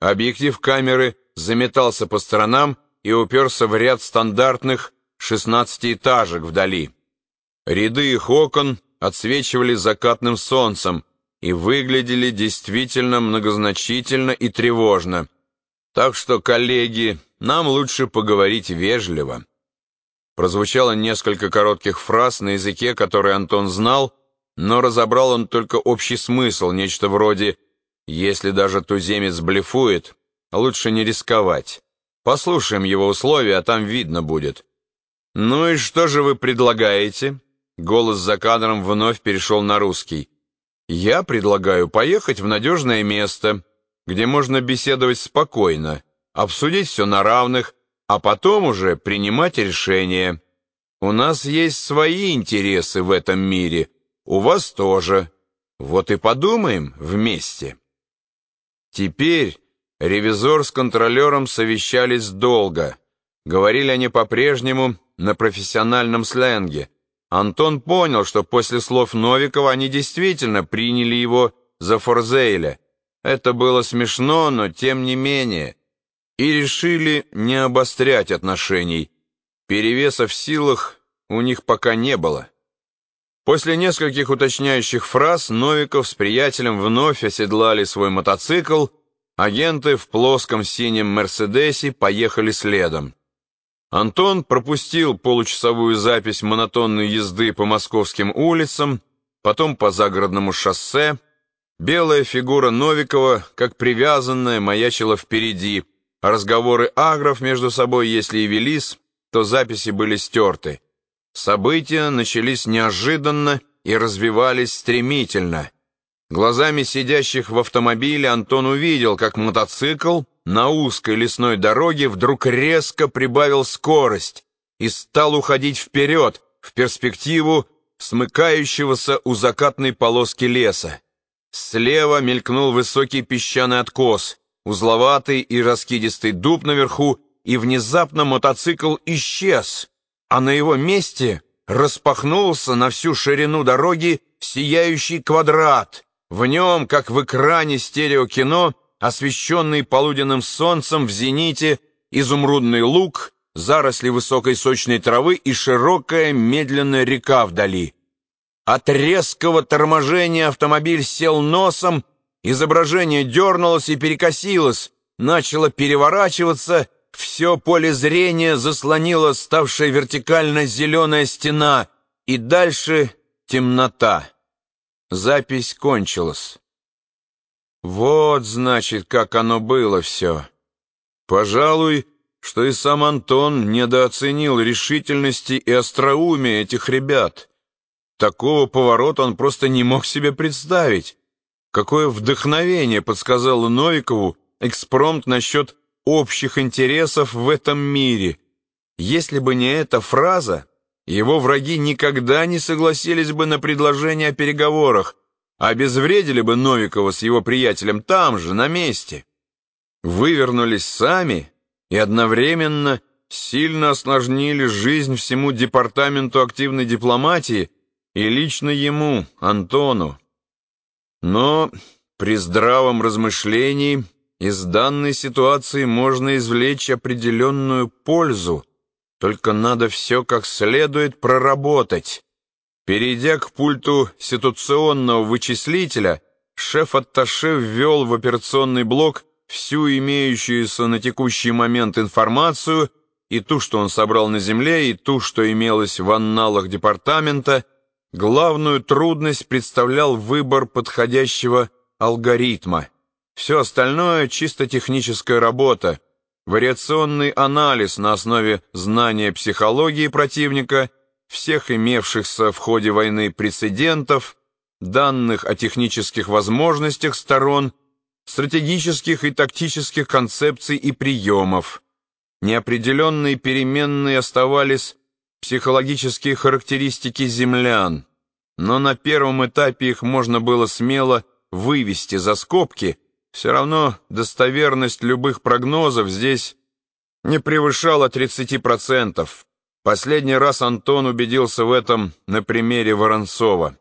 Объектив камеры заметался по сторонам и уперся в ряд стандартных шестнадцатиэтажек вдали. Ряды их окон отсвечивали закатным солнцем и выглядели действительно многозначительно и тревожно. Так что, коллеги, нам лучше поговорить вежливо. Прозвучало несколько коротких фраз на языке, который Антон знал, но разобрал он только общий смысл, нечто вроде «Если даже туземец блефует, лучше не рисковать. Послушаем его условия, а там видно будет». «Ну и что же вы предлагаете?» Голос за кадром вновь перешел на русский. «Я предлагаю поехать в надежное место, где можно беседовать спокойно, обсудить все на равных, а потом уже принимать решения. У нас есть свои интересы в этом мире, у вас тоже. Вот и подумаем вместе». Теперь ревизор с контролером совещались долго. Говорили они по-прежнему на профессиональном сленге. Антон понял, что после слов Новикова они действительно приняли его за Форзейля. Это было смешно, но тем не менее. И решили не обострять отношений. Перевеса в силах у них пока не было. После нескольких уточняющих фраз Новиков с приятелем вновь оседлали свой мотоцикл, агенты в плоском синем «Мерседесе» поехали следом. Антон пропустил получасовую запись монотонной езды по московским улицам, потом по загородному шоссе. Белая фигура Новикова, как привязанная, маячила впереди, а разговоры агров между собой, если и велись, то записи были стерты. События начались неожиданно и развивались стремительно. Глазами сидящих в автомобиле Антон увидел, как мотоцикл на узкой лесной дороге вдруг резко прибавил скорость и стал уходить вперед, в перспективу смыкающегося у закатной полоски леса. Слева мелькнул высокий песчаный откос, узловатый и раскидистый дуб наверху, и внезапно мотоцикл исчез, а на его месте распахнулся на всю ширину дороги сияющий квадрат. В нем, как в экране стереокино, освещенный полуденным солнцем в зените, изумрудный луг, заросли высокой сочной травы и широкая медленная река вдали. От резкого торможения автомобиль сел носом, изображение дернулось и перекосилось, начало переворачиваться, все поле зрения заслонила ставшая вертикально зеленая стена, и дальше темнота. Запись кончилась. Вот, значит, как оно было все. Пожалуй, что и сам Антон недооценил решительности и остроумия этих ребят. Такого поворота он просто не мог себе представить. Какое вдохновение подсказало Новикову экспромт насчет общих интересов в этом мире. Если бы не эта фраза, его враги никогда не согласились бы на предложение о переговорах, обезвредили бы Новикова с его приятелем там же, на месте. Вывернулись сами и одновременно сильно осложнили жизнь всему департаменту активной дипломатии и лично ему, Антону. Но при здравом размышлении из данной ситуации можно извлечь определенную пользу, только надо все как следует проработать. Перейдя к пульту ситуационного вычислителя, шеф-атташе ввел в операционный блок всю имеющуюся на текущий момент информацию, и ту, что он собрал на земле, и ту, что имелось в анналах департамента, главную трудность представлял выбор подходящего алгоритма. Все остальное — чисто техническая работа, вариационный анализ на основе знания психологии противника, всех имевшихся в ходе войны прецедентов, данных о технических возможностях сторон, стратегических и тактических концепций и приемов. Неопределенные переменные оставались психологические характеристики землян, но на первом этапе их можно было смело вывести за скобки – все равно достоверность любых прогнозов здесь не превышала 30%. Последний раз Антон убедился в этом на примере Воронцова.